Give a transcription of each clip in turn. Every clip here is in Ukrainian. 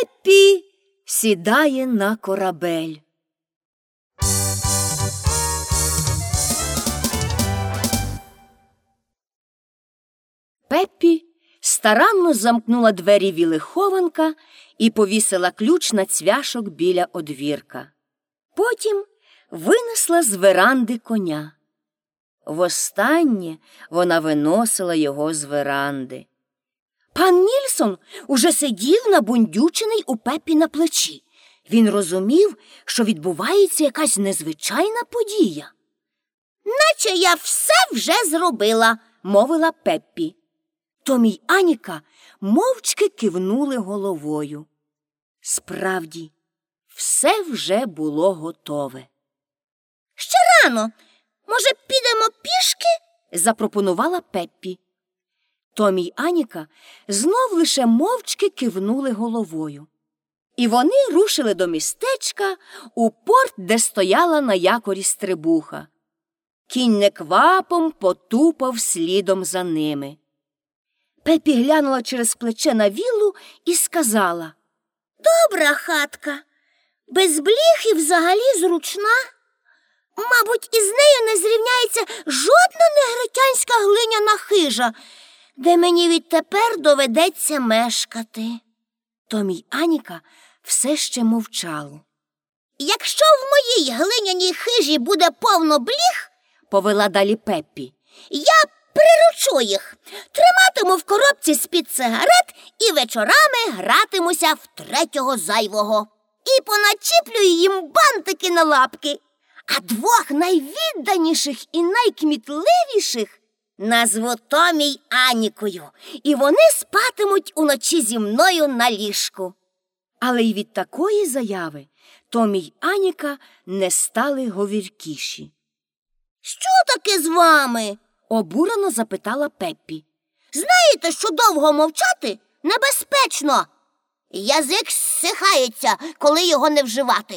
Пеппі сідає на корабель. Пеппі старанно замкнула двері вілихованка і повісила ключ на цвяшок біля одвірка. Потім винесла з веранди коня. Востаннє вона виносила його з веранди. Пан Нільсон уже сидів набундючений у пепі на плечі. Він розумів, що відбувається якась незвичайна подія. Наче я все вже зробила. мовила Пеппі. Томі й Аніка мовчки кивнули головою. Справді, все вже було готове. Ще рано. Може, підемо пішки? запропонувала Пеппі. Томі й Аніка знов лише мовчки кивнули головою. І вони рушили до містечка у порт, де стояла на якорі стрибуха. Кінь неквапом потупав слідом за ними. Пепі глянула через плече на віллу і сказала Добра хатка. Без бліх і взагалі зручна. Мабуть, із нею не зрівняється жодна негритянська глиняна хижа, де мені відтепер доведеться мешкати. Томі Аніка все ще мовчали. Якщо в моїй глиняній хижі буде повно бліх, Повела далі Пеппі. я приручу їх, триматиму в коробці з-під сигарет і вечорами гратимуся в третього зайвого. І поначіплюю їм бантики на лапки. А двох найвідданіших і найкмітливіших назву Томі й Анікою, і вони спатимуть уночі зі мною на ліжку. Але й від такої заяви Томі й Аніка не стали говіркіші. Що таке з вами? Обурено запитала Пеппі. Знаєте, що довго мовчати небезпечно. Язик зсихається, коли його не вживати.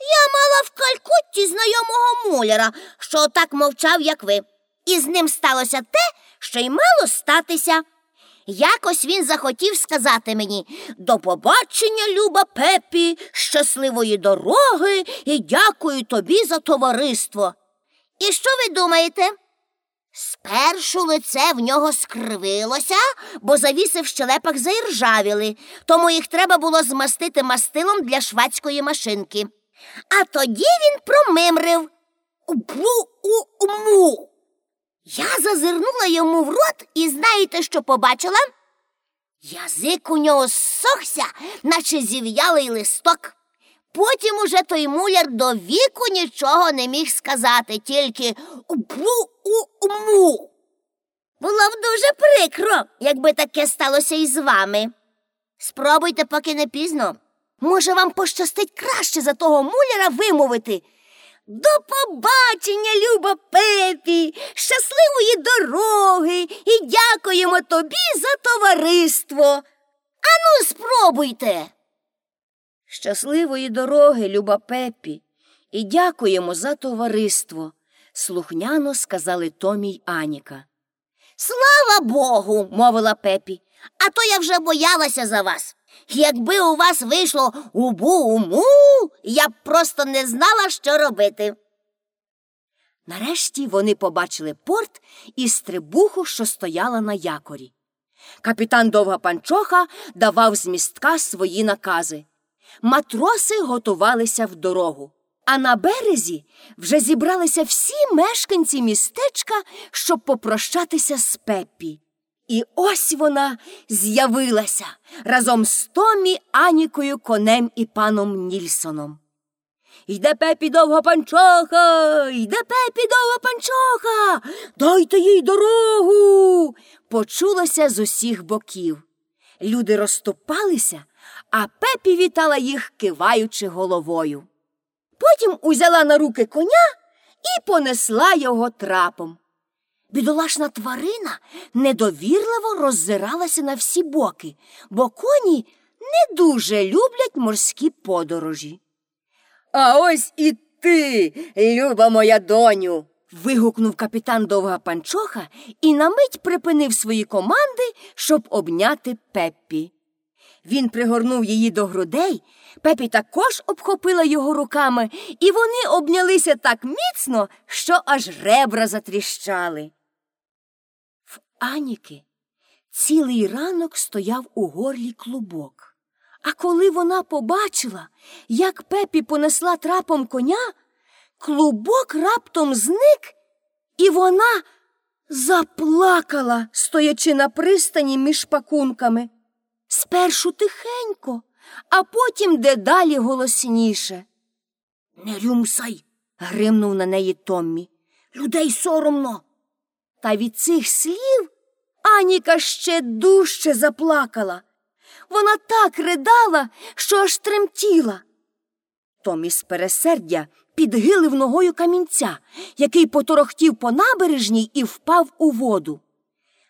Я мала в Калькутті знайомого муляра, що так мовчав, як ви. І з ним сталося те, що й мало статися. Якось він захотів сказати мені до побачення, люба Пепі, щасливої дороги і дякую тобі за товариство. І що ви думаєте? Спершу лице в нього скривилося, бо завіси в щелепах заіржавіли, тому їх треба було змастити мастилом для швацької машинки. А тоді він промимрив «Бу-у-му». Я зазирнула йому в рот і знаєте, що побачила? Язик у нього ссохся, наче зів'ялий листок. Потім уже той муляр до віку нічого не міг сказати, тільки бу-у-му. Було б дуже прикро, якби таке сталося і з вами. Спробуйте, поки не пізно. Може, вам пощастить краще за того муляра вимовити. До побачення, люба Пепі, щасливої дороги і дякуємо тобі за товариство. Ану, спробуйте. Щасливої дороги, люба Пеппі, і дякуємо за товариство, слухняно сказали Томі й Аніка. Слава Богу, мовила Пепі, а то я вже боялася за вас. Якби у вас вийшло убу-уму, я б просто не знала, що робити. Нарешті вони побачили порт і стрибуху, що стояла на якорі. Капітан Довга Панчоха давав з містка свої накази. Матроси готувалися в дорогу. А на березі вже зібралися всі мешканці містечка, щоб попрощатися з Пеппі. І ось вона з'явилася разом з Томі, Анікою, конем і паном Нільсоном. Йде пепі довго панчоха, йде пепі довго панчоха, дайте їй дорогу. Почулося з усіх боків. Люди розступалися, а пепі вітала їх, киваючи головою. Потім узяла на руки коня і понесла його трапом. Бідолашна тварина недовірливо роззиралася на всі боки, бо коні не дуже люблять морські подорожі. А ось і ти, люба моя доню. вигукнув капітан Довга Панчоха і на мить припинив свої команди, щоб обняти Пеппі. Він пригорнув її до грудей, пепі також обхопила його руками, і вони обнялися так міцно, що аж ребра затріщали. Аніки цілий ранок стояв у горлі клубок. А коли вона побачила, як пепі понесла трапом коня, клубок раптом зник, і вона заплакала, стоячи на пристані між пакунками. Спершу тихенько, а потім дедалі голосніше. Не рюмсай, гримнув на неї Томмі. людей соромно. Та від цих слів Аніка ще дужче заплакала. Вона так ридала, що аж тремтіла. Томі з пересердя підгилив ногою камінця, який поторохтів по набережній і впав у воду.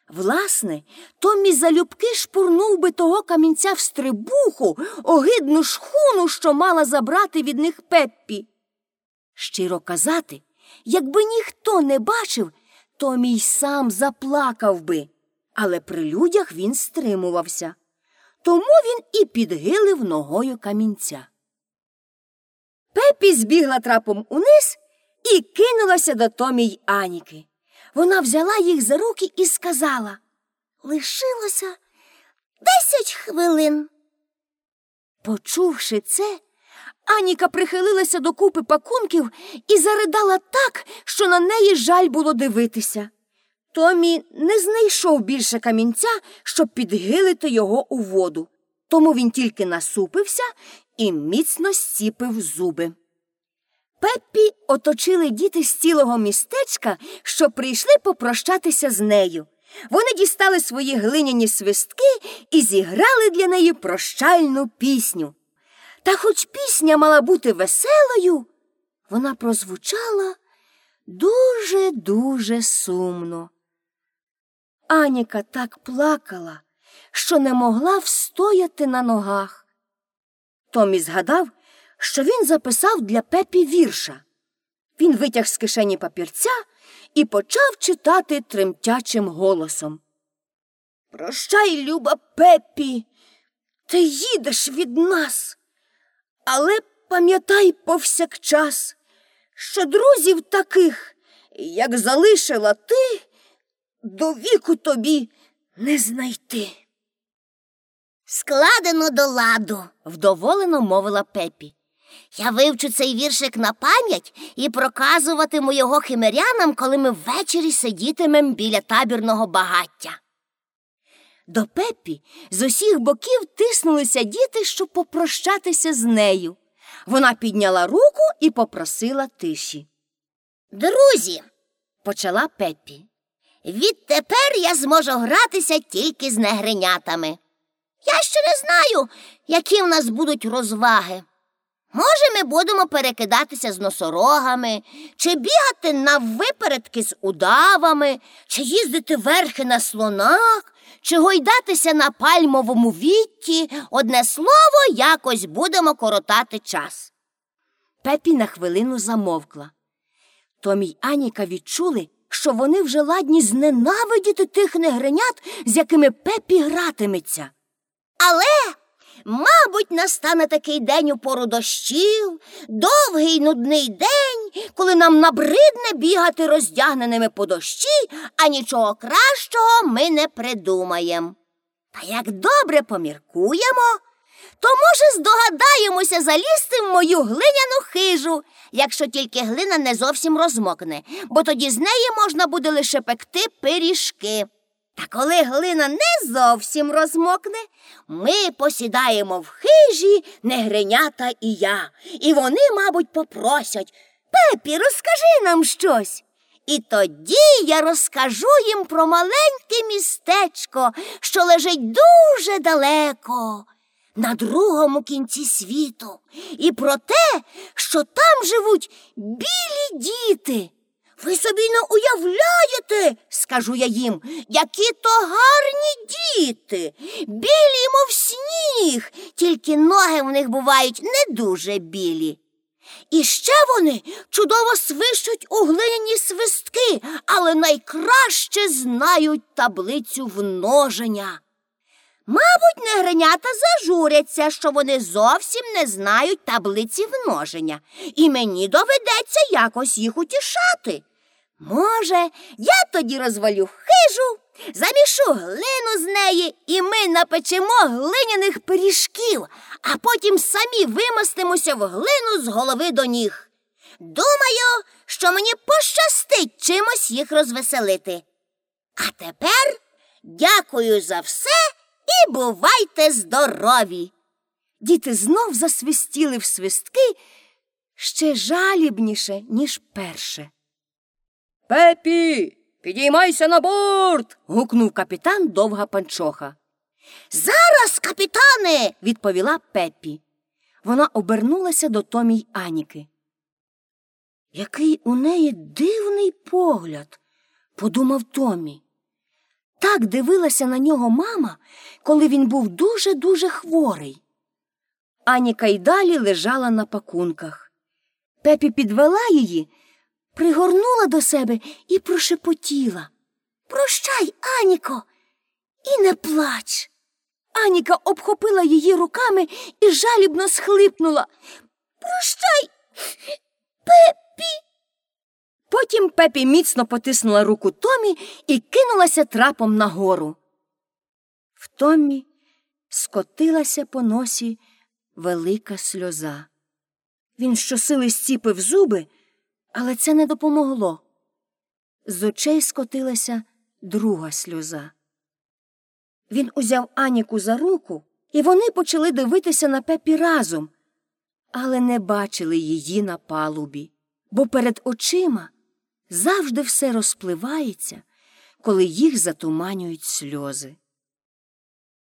Власне, Томмі залюбки шпурнув би того камінця в стрибуху, огидну шхуну, що мала забрати від них Пеппі. Щиро казати, якби ніхто не бачив, Томі й сам заплакав би, але при людях він стримувався. Тому він і підгилив ногою камінця. Пеппі збігла трапом униз і кинулася до Томі й Аніки. Вона взяла їх за руки і сказала Лишилося десять хвилин. Почувши це, Аніка прихилилася до купи пакунків і заридала так, що на неї жаль було дивитися. Томі не знайшов більше камінця, щоб підгилити його у воду. Тому він тільки насупився і міцно стіпив зуби. Пеппі оточили діти з цілого містечка, що прийшли попрощатися з нею. Вони дістали свої глиняні свистки і зіграли для неї прощальну пісню. Та хоч пісня мала бути веселою, вона прозвучала дуже дуже сумно. Аніка так плакала, що не могла встояти на ногах. Томі згадав, що він записав для пепі вірша. Він витяг з кишені папірця і почав читати тремтячим голосом. Прощай, люба пепі, ти їдеш від нас, але пам'ятай повсякчас, що друзів таких, як залишила ти, до віку тобі не знайти. Складено до ладу, вдоволено мовила пепі. Я вивчу цей віршик на пам'ять і проказуватиму його химерянам, коли ми ввечері сидітимем біля табірного багаття. До пепі з усіх боків тиснулися діти, щоб попрощатися з нею. Вона підняла руку і попросила тиші. Друзі, почала Пеппі. Відтепер я зможу гратися тільки з негринятами. Я ще не знаю, які в нас будуть розваги. Може, ми будемо перекидатися з носорогами, чи бігати на випередки з удавами, чи їздити верхи на слонах, чи гойдатися на пальмовому вітті. Одне слово, якось будемо коротати час. Пепі на хвилину замовкла. Томі й Аніка відчули, що вони вже ладні зненавидіти тих негренят, з якими Пепі гратиметься. Але Мабуть, настане такий день у пору дощів, довгий нудний день, коли нам набридне бігати роздягненими по дощі, а нічого кращого ми не придумаємо. Та як добре поміркуємо, то, може, здогадаємося залізти в мою глиняну хижу, якщо тільки глина не зовсім розмокне, бо тоді з неї можна буде лише пекти пиріжки. Та коли глина не зовсім розмокне, ми посідаємо в хижі негринята і я, і вони, мабуть, попросять Пепі, розкажи нам щось. І тоді я розкажу їм про маленьке містечко, що лежить дуже далеко, на другому кінці світу, і про те, що там живуть білі діти. Ви собі не уявляєте, скажу я їм, які то гарні діти, білі, мов сніг, тільки ноги в них бувають не дуже білі. І ще вони чудово свищуть у глиняні свистки, але найкраще знають таблицю вноження. Мабуть, негренята зажуряться, що вони зовсім не знають таблиці множення, і мені доведеться якось їх утішати. Може, я тоді розвалю хижу, замішу глину з неї, і ми напечемо глиняних пиріжків, а потім самі вимостимося в глину з голови до ніг. Думаю, що мені пощастить чимось їх розвеселити. А тепер дякую за все і бувайте здорові. Діти знов засвистіли в свистки ще жалібніше, ніж перше. Пепі, підіймайся на борт. гукнув капітан довга панчоха. Зараз, капітане, відповіла Пеппі. Вона обернулася до Томі й Аніки. Який у неї дивний погляд, подумав Томі. Так дивилася на нього мама, коли він був дуже-дуже хворий. Аніка й далі лежала на пакунках. Пепі підвела її, пригорнула до себе і прошепотіла. Прощай, Аніко, і не плач. Аніка обхопила її руками і жалібно схлипнула. Прощай, Пепі. Потім Пепі міцно потиснула руку Томі і кинулася трапом нагору. В Томі скотилася по носі велика сльоза. Він щосили стіпив зуби, але це не допомогло. З очей скотилася друга сльоза. Він узяв Аніку за руку, і вони почали дивитися на пепі разом, але не бачили її на палубі, бо перед очима завжди все розпливається, коли їх затуманюють сльози.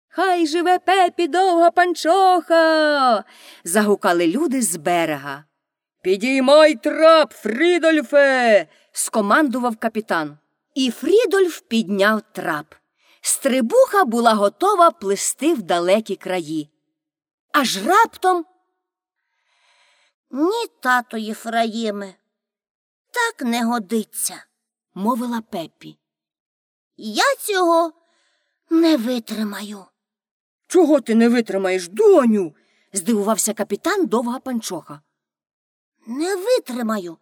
Хай живе пепі довга панчоха. загукали люди з берега. Підіймай трап, Фрідольфе. скомандував капітан. І Фрідольф підняв трап. Стрибуха була готова плисти в далекі краї. Аж раптом. Ні, тато Єфраїме, так не годиться, мовила Пеппі. Я цього не витримаю. Чого ти не витримаєш, доню? здивувався капітан довга панчоха. Не витримаю,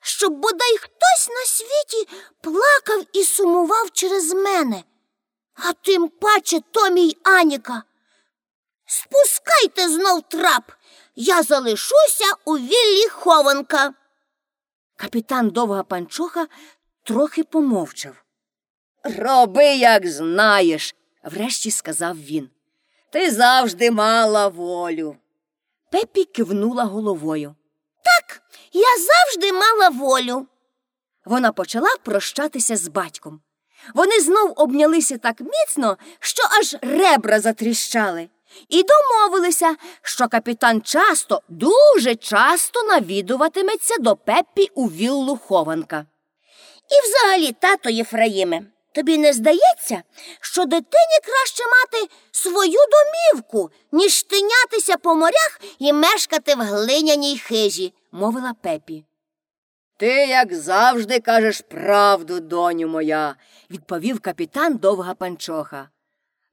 щоб бодай хтось на світі плакав і сумував через мене, а тим паче Томі й Аніка. Спускайте знов трап, я залишуся у віллі хованка. Капітан довга панчоха трохи помовчав. Роби, як знаєш, врешті сказав він. Ти завжди мала волю. Пепі кивнула головою. Так, я завжди мала волю. Вона почала прощатися з батьком. Вони знов обнялися так міцно, що аж ребра затріщали, і домовилися, що капітан часто, дуже часто навідуватиметься до Пеппі у віллу хованка. І взагалі, тато Єфраїме, тобі не здається, що дитині краще мати свою домівку, ніж тинятися по морях і мешкати в глиняній хижі, мовила Пепі. Ти, як завжди, кажеш правду, доню моя, відповів капітан довга панчоха.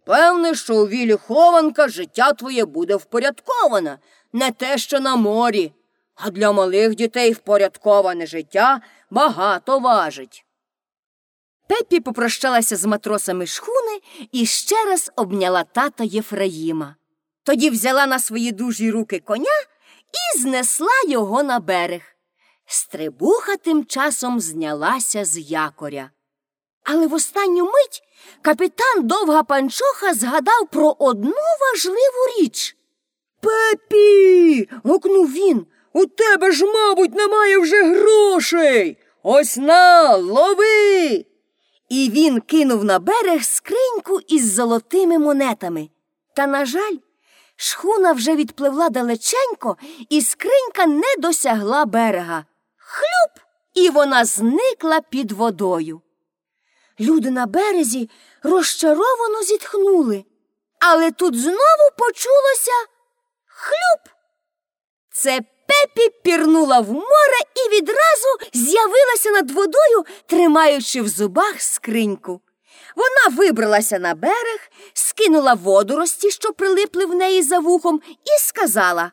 Певне, що у вілі хованка життя твоє буде впорядковане, не те, що на морі, а для малих дітей впорядковане життя багато важить. Пеппі попрощалася з матросами шхуни і ще раз обняла тата Єфраїма. Тоді взяла на свої дужі руки коня і знесла його на берег. Стрибуха тим часом знялася з якоря. Але в останню мить капітан довга панчоха згадав про одну важливу річ. Пепі. гукнув він. У тебе ж, мабуть, немає вже грошей. Ось на, лови. І він кинув на берег скриньку із золотими монетами. Та, на жаль, шхуна вже відпливла далеченько, і скринька не досягла берега. Хлюп! І вона зникла під водою. Люди на березі розчаровано зітхнули, але тут знову почулося хлюп. Це пепі пірнула в море і відразу з'явилася над водою, тримаючи в зубах скриньку. Вона вибралася на берег, скинула водорості, що прилипли в неї за вухом, і сказала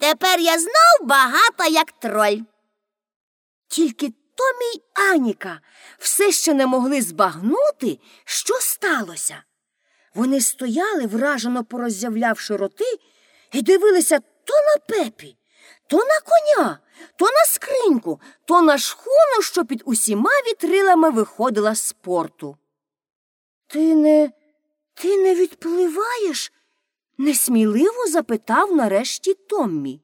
Тепер я знов багата, як троль. Тільки Томі й Аніка все ще не могли збагнути, що сталося. Вони стояли, вражено пороззявлявши роти, і дивилися то на пепі, то на коня, то на скриньку, то на шхуну, що під усіма вітрилами виходила з порту. Ти не ти не відпливаєш? несміливо запитав нарешті Томмі.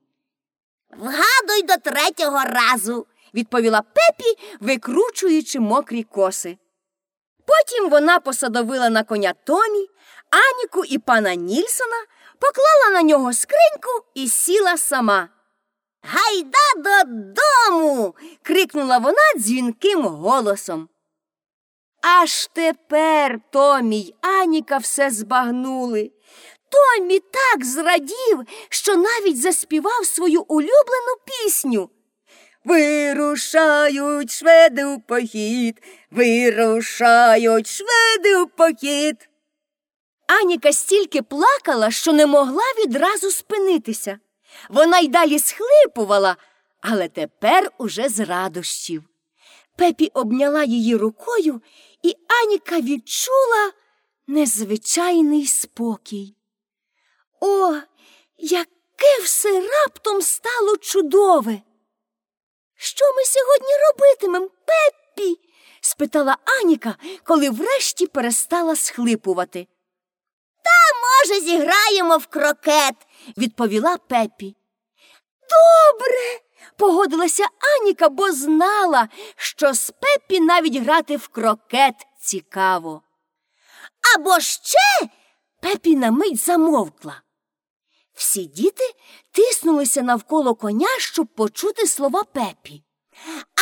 Вгадуй до третього разу. Відповіла пепі, викручуючи мокрі коси. Потім вона посадовила на коня Томі, Аніку і пана Нільсона, поклала на нього скриньку і сіла сама. Гайда додому. крикнула вона дзвінким голосом. Аж тепер Томі й Аніка все збагнули. Томі так зрадів, що навіть заспівав свою улюблену пісню. Вирушають шведи у похід, вирушають шведи у похід. Аніка стільки плакала, що не могла відразу спинитися. Вона й далі схлипувала, але тепер уже з радощів. Пепі обняла її рукою, і Аніка відчула незвичайний спокій. О, яке все раптом стало чудове! Що ми сьогодні робитимем, Пеппі? спитала Аніка, коли врешті перестала схлипувати. Та, Може, зіграємо в крокет. відповіла Пепі. Добре, погодилася Аніка, бо знала, що з Пепі навіть грати в крокет цікаво. Або ще Пепі на мить замовкла. Всі діти тиснулися навколо коня, щоб почути слова Пепі.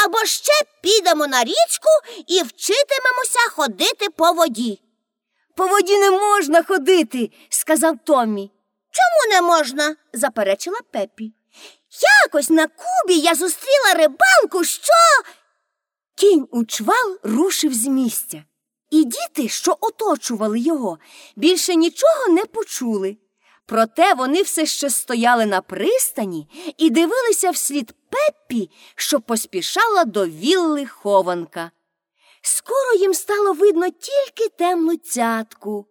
або ще підемо на річку і вчитимемося ходити по воді. По воді не можна ходити, сказав Томмі, Чому не можна? заперечила Пепі. Якось на Кубі я зустріла рибалку, що. Кінь у чвал рушив з місця, і діти, що оточували його, більше нічого не почули. Проте вони все ще стояли на пристані і дивилися вслід Пеппі, що поспішала до вілли хованка. Скоро їм стало видно тільки темну цятку,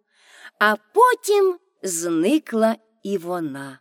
а потім зникла і вона.